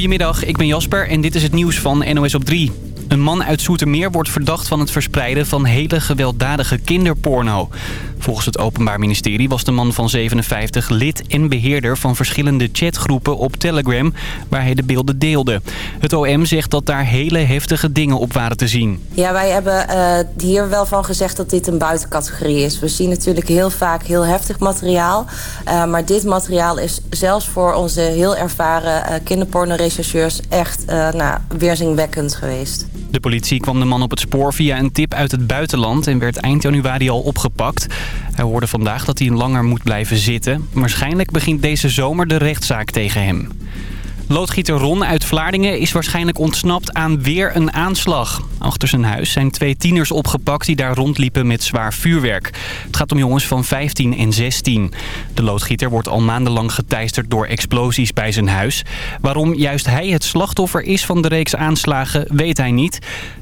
Goedemiddag, ik ben Jasper en dit is het nieuws van NOS op 3. Een man uit Zoetermeer wordt verdacht van het verspreiden van hele gewelddadige kinderporno. Volgens het Openbaar Ministerie was de man van 57 lid en beheerder van verschillende chatgroepen op Telegram waar hij de beelden deelde. Het OM zegt dat daar hele heftige dingen op waren te zien. Ja, wij hebben uh, hier wel van gezegd dat dit een buitencategorie is. We zien natuurlijk heel vaak heel heftig materiaal. Uh, maar dit materiaal is zelfs voor onze heel ervaren uh, kinderporno-rechercheurs echt nou, weerzinwekkend geweest. De politie kwam de man op het spoor via een tip uit het buitenland en werd eind januari al opgepakt. Hij hoorde vandaag dat hij langer moet blijven zitten. Waarschijnlijk begint deze zomer de rechtszaak tegen hem. Loodgieter Ron uit Vlaardingen is waarschijnlijk ontsnapt aan weer een aanslag. Achter zijn huis zijn twee tieners opgepakt die daar rondliepen met zwaar vuurwerk. Het gaat om jongens van 15 en 16. De loodgieter wordt al maandenlang geteisterd door explosies bij zijn huis. Waarom juist hij het slachtoffer is van de reeks aanslagen weet hij niet.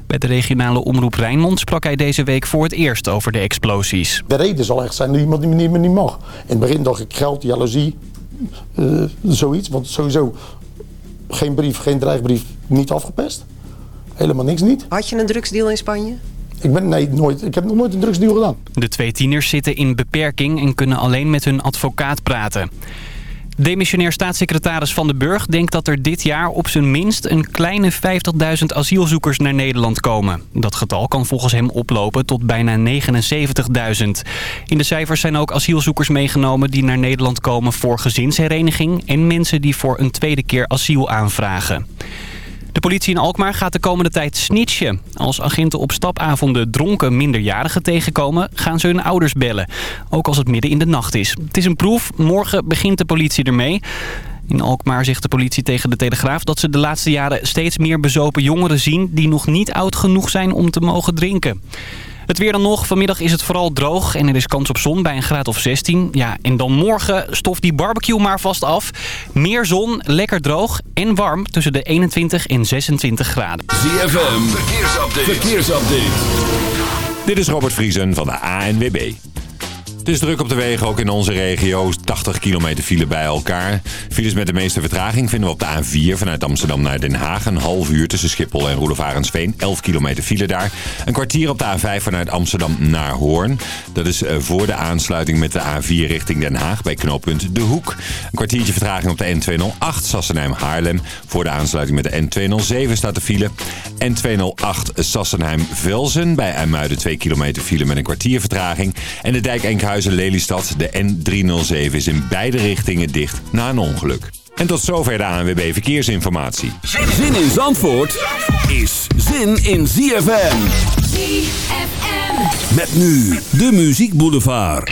Bij de regionale omroep Rijnmond sprak hij deze week voor het eerst over de explosies. De reden zal echt zijn dat iemand die niet meer niet mag. In het begin dacht ik geld, jaloezie, uh, zoiets. Want sowieso geen brief, geen dreigbrief, niet afgepest. Helemaal niks niet. Had je een drugsdeal in Spanje? Ik, ben, nee, nooit, ik heb nog nooit een drugsdeal gedaan. De twee tieners zitten in beperking en kunnen alleen met hun advocaat praten. Demissionair staatssecretaris Van den Burg denkt dat er dit jaar op zijn minst een kleine 50.000 asielzoekers naar Nederland komen. Dat getal kan volgens hem oplopen tot bijna 79.000. In de cijfers zijn ook asielzoekers meegenomen die naar Nederland komen voor gezinshereniging en mensen die voor een tweede keer asiel aanvragen. De politie in Alkmaar gaat de komende tijd snitchen. Als agenten op stapavonden dronken minderjarigen tegenkomen, gaan ze hun ouders bellen. Ook als het midden in de nacht is. Het is een proef. Morgen begint de politie ermee. In Alkmaar zegt de politie tegen de Telegraaf dat ze de laatste jaren steeds meer bezopen jongeren zien... die nog niet oud genoeg zijn om te mogen drinken. Het weer dan nog. Vanmiddag is het vooral droog en er is kans op zon bij een graad of 16. Ja, en dan morgen stof die barbecue maar vast af. Meer zon, lekker droog en warm tussen de 21 en 26 graden. ZFM, verkeersupdate. verkeersupdate. Dit is Robert Vriesen van de ANWB. Het is druk op de wegen, ook in onze regio. 80 kilometer file bij elkaar. Files met de meeste vertraging vinden we op de A4 vanuit Amsterdam naar Den Haag. Een half uur tussen Schiphol en Roelof 11 kilometer file daar. Een kwartier op de A5 vanuit Amsterdam naar Hoorn. Dat is eh, voor de aansluiting met de A4 richting Den Haag bij knooppunt De Hoek. Een kwartiertje vertraging op de N208 Sassenheim-Haarlem. Voor de aansluiting met de N207 staat de file. N208 Sassenheim-Velzen bij IJmuiden 2 kilometer file met een kwartier vertraging. En de dijk Enkhuizen Lelystad. De N307 is in beide richtingen dicht na een ongeluk. En tot zover de ANWB Verkeersinformatie. Zin in Zandvoort is zin in ZFM. ZFM. Met nu de Muziek Boulevard.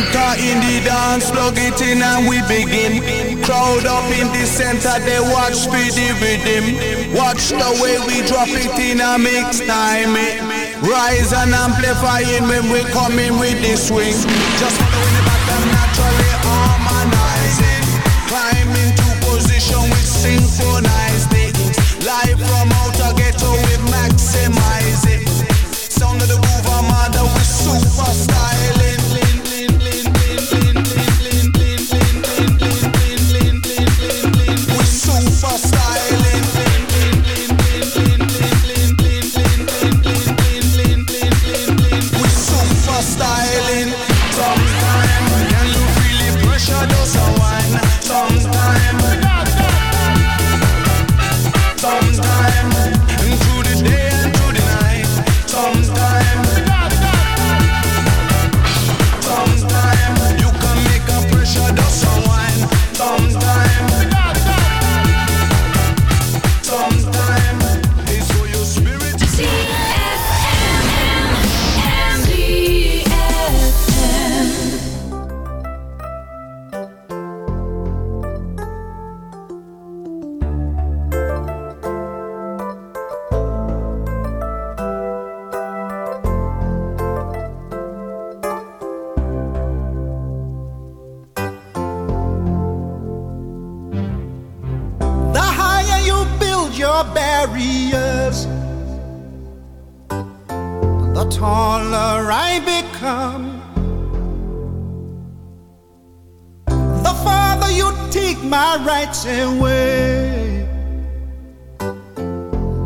speaker in the dance, plug it in and we begin. Crowd up in the center, they watch for the rhythm. Watch the way we drop it in a mix time. eh. Rise and amplifying when we coming with the swing. Just following the pattern, naturally harmonizing. Climb into position with synchronized it. Live from outer ghetto, we maximize it. Sound of the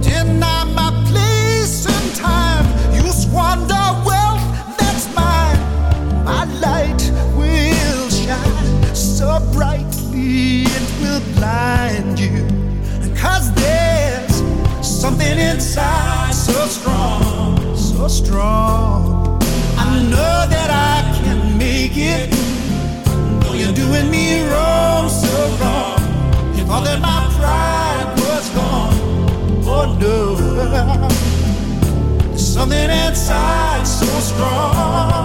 Deny my place time. You squander wealth that's mine. My light will shine so brightly it will blind you. Cause there's something inside so strong, so strong. I know that I can make it. Though you're doing me wrong. Thought that my pride was gone. Oh no. There's something inside so strong.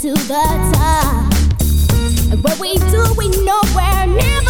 to the top. And what we do, we know we're never.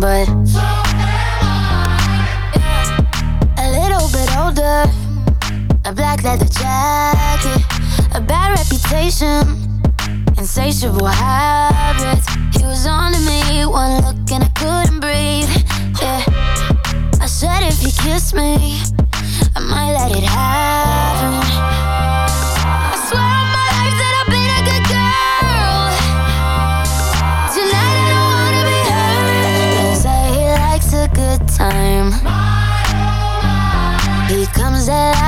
But a little bit older. A black leather jacket, a bad reputation insatiable habits. He was on to me, one look and I couldn't breathe. Yeah, I said if you kiss me, I might let it happen. that I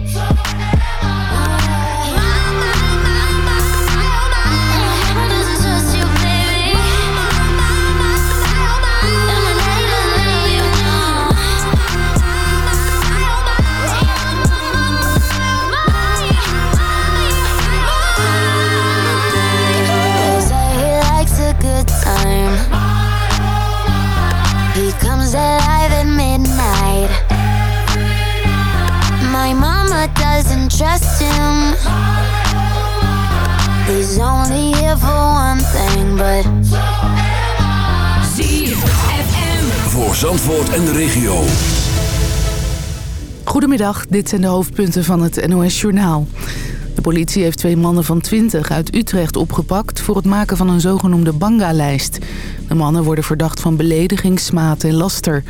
Voor Zandvoort en de regio. Goedemiddag, dit zijn de hoofdpunten van het NOS-journaal. De politie heeft twee mannen van 20 uit Utrecht opgepakt... voor het maken van een zogenoemde banga-lijst. De mannen worden verdacht van belediging, smaad en laster.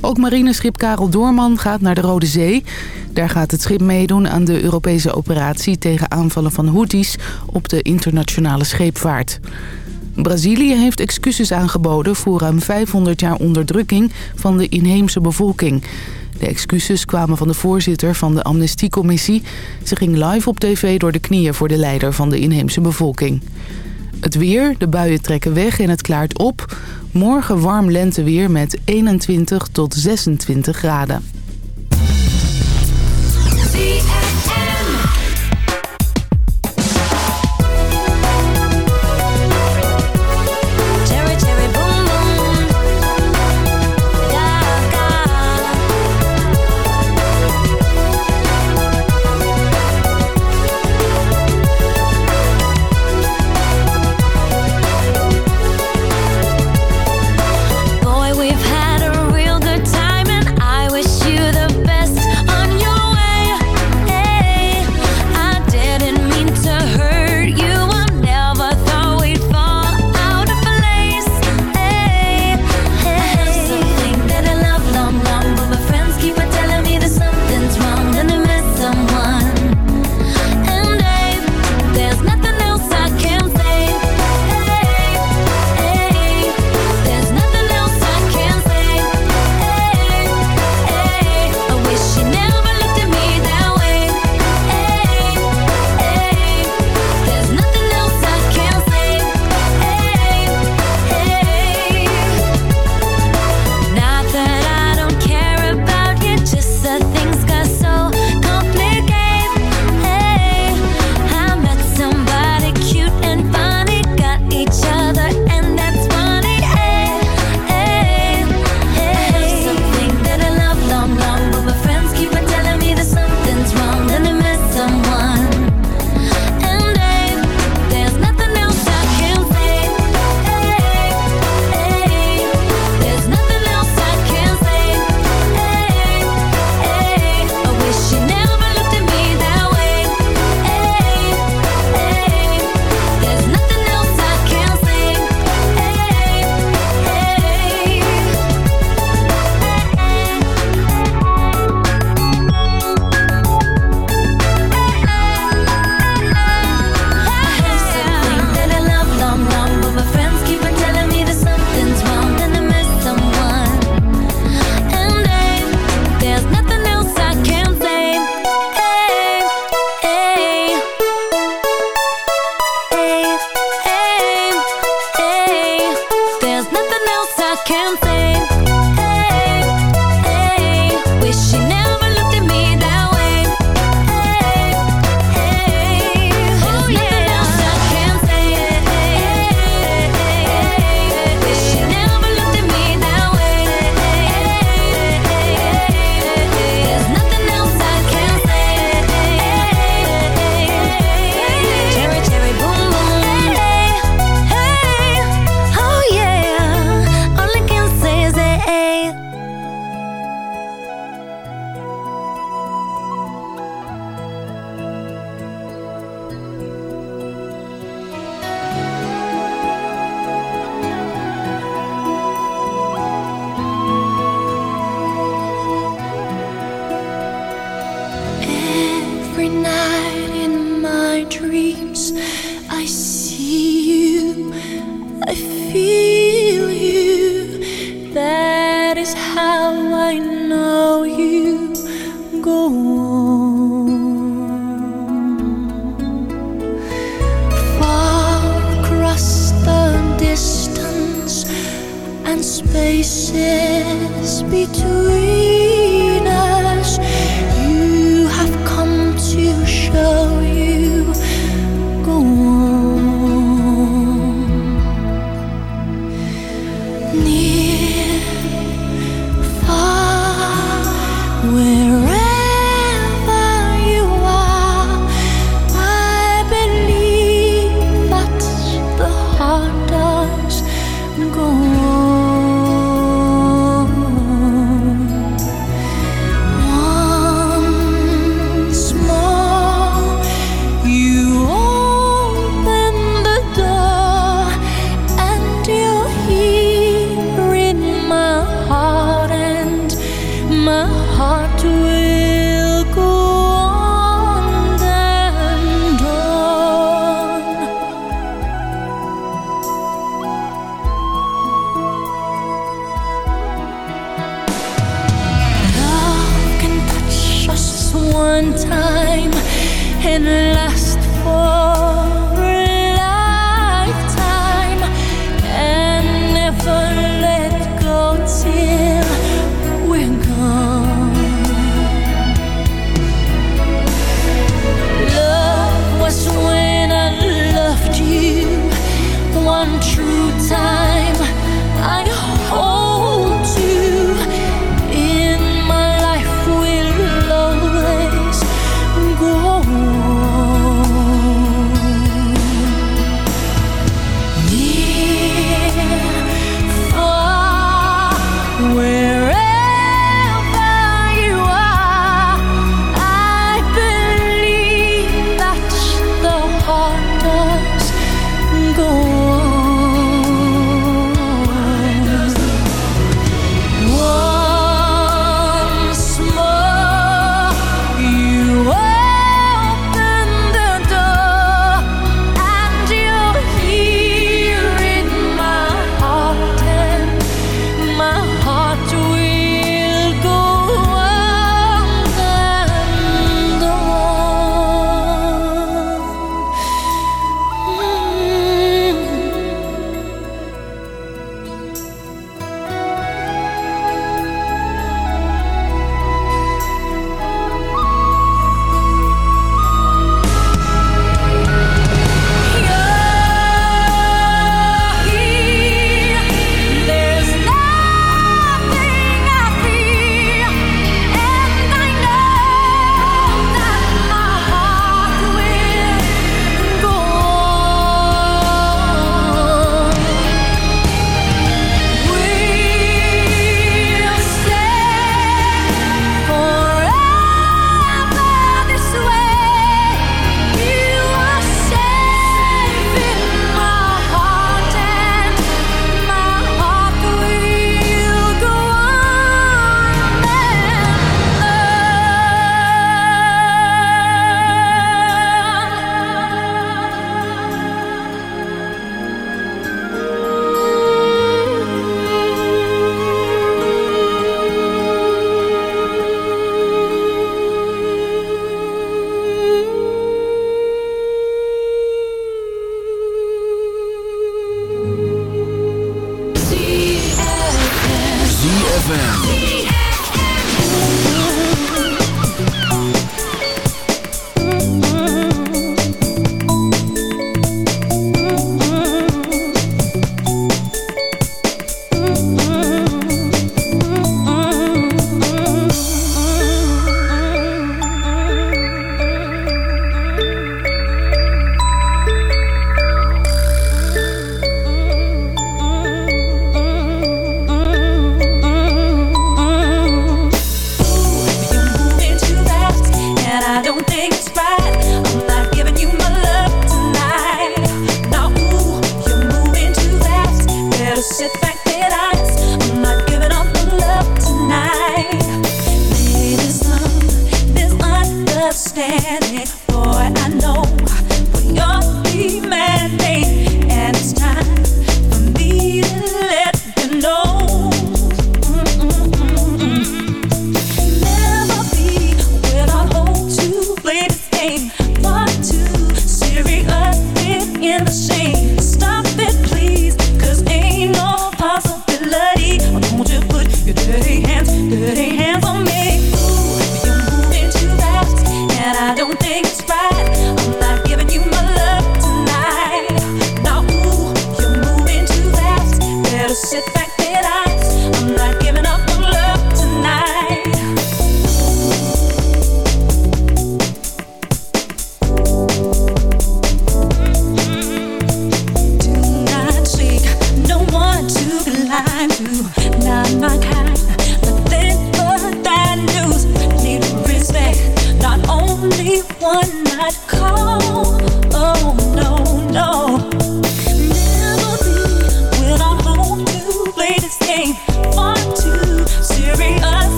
Ook marineschip Karel Doorman gaat naar de Rode Zee. Daar gaat het schip meedoen aan de Europese operatie... tegen aanvallen van Houthis op de internationale scheepvaart. Brazilië heeft excuses aangeboden voor ruim 500 jaar onderdrukking van de inheemse bevolking. De excuses kwamen van de voorzitter van de amnestiecommissie. Ze ging live op tv door de knieën voor de leider van de inheemse bevolking. Het weer, de buien trekken weg en het klaart op. Morgen warm lenteweer met 21 tot 26 graden.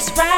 That's right.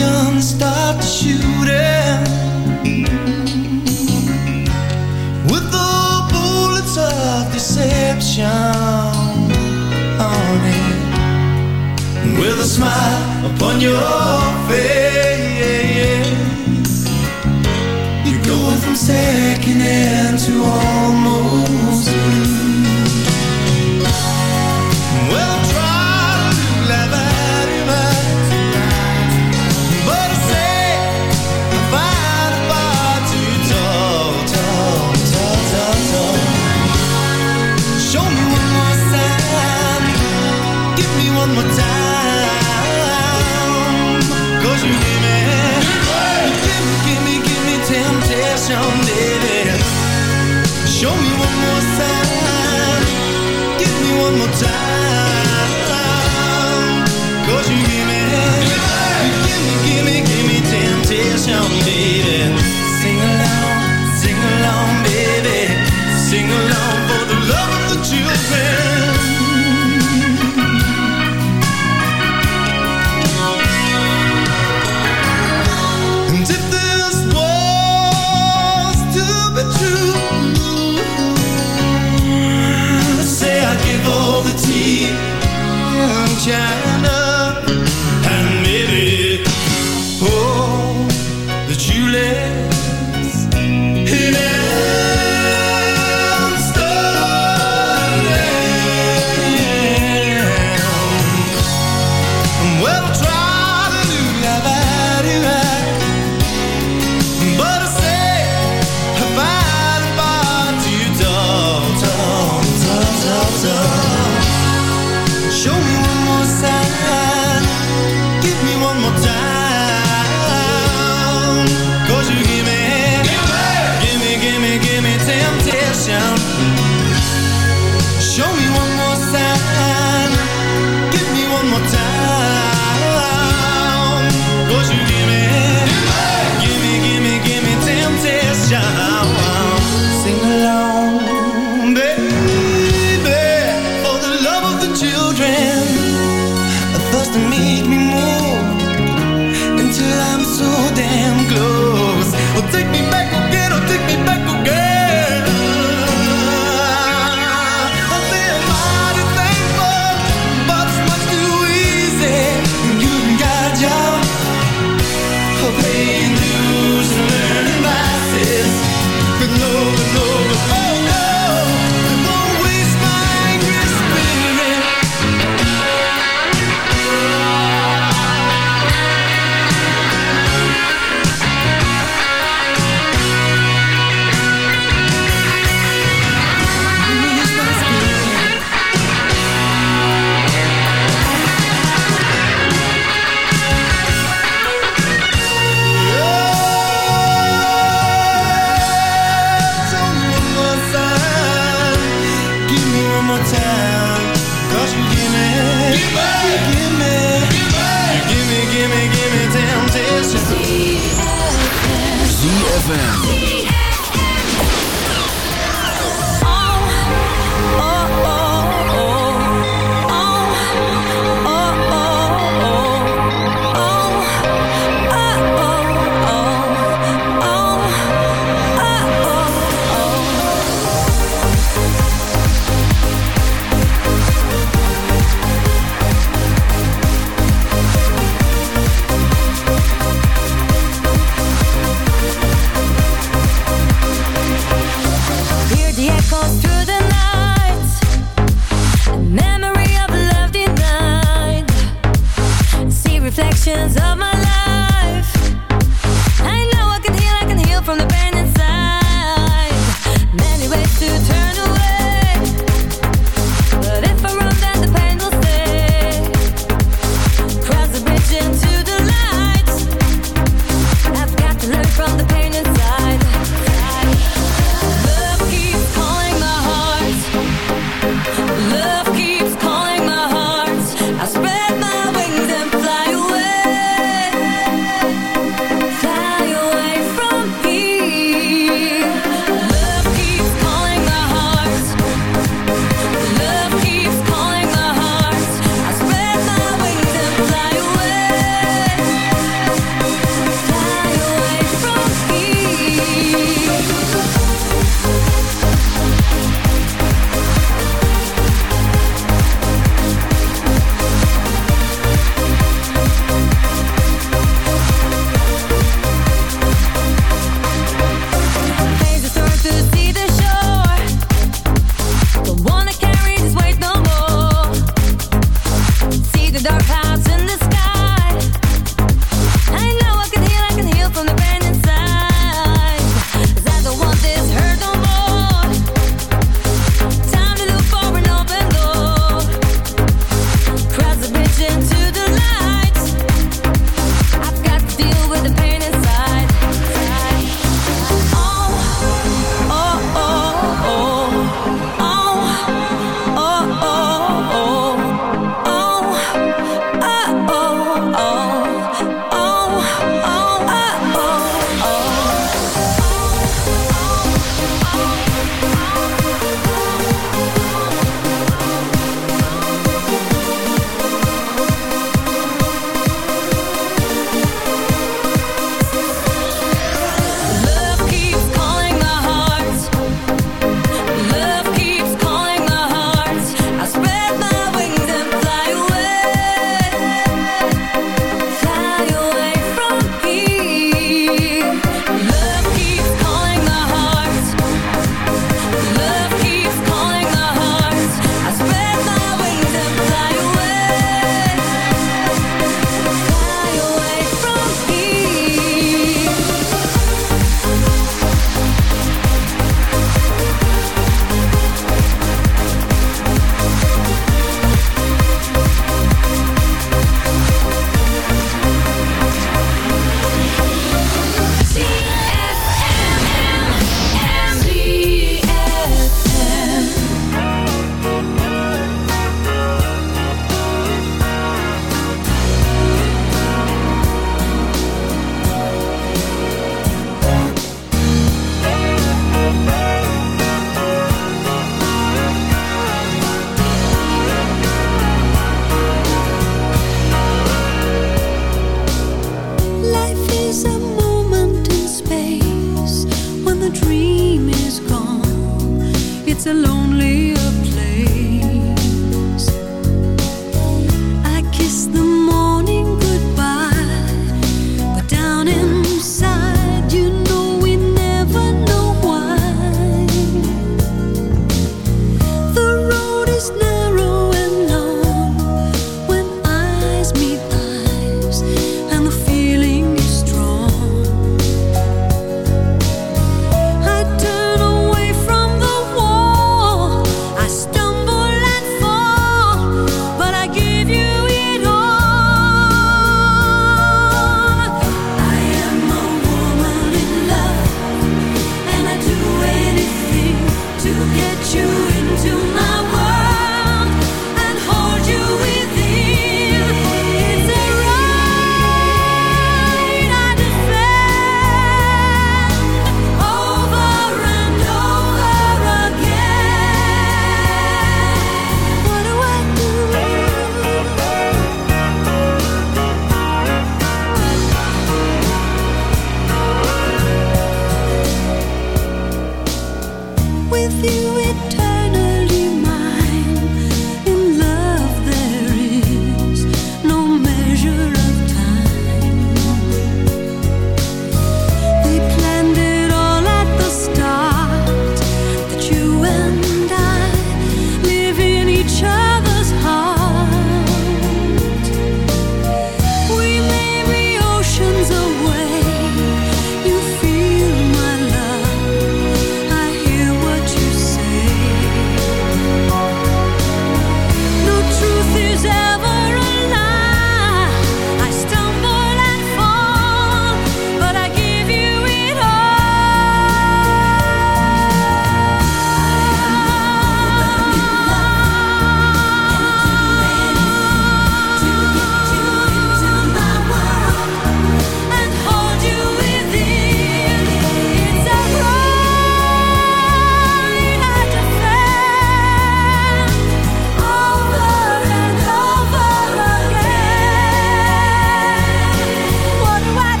guns stopped shooting. With the bullets of deception on it. With a smile upon your face. You're going from second hand to all. tell me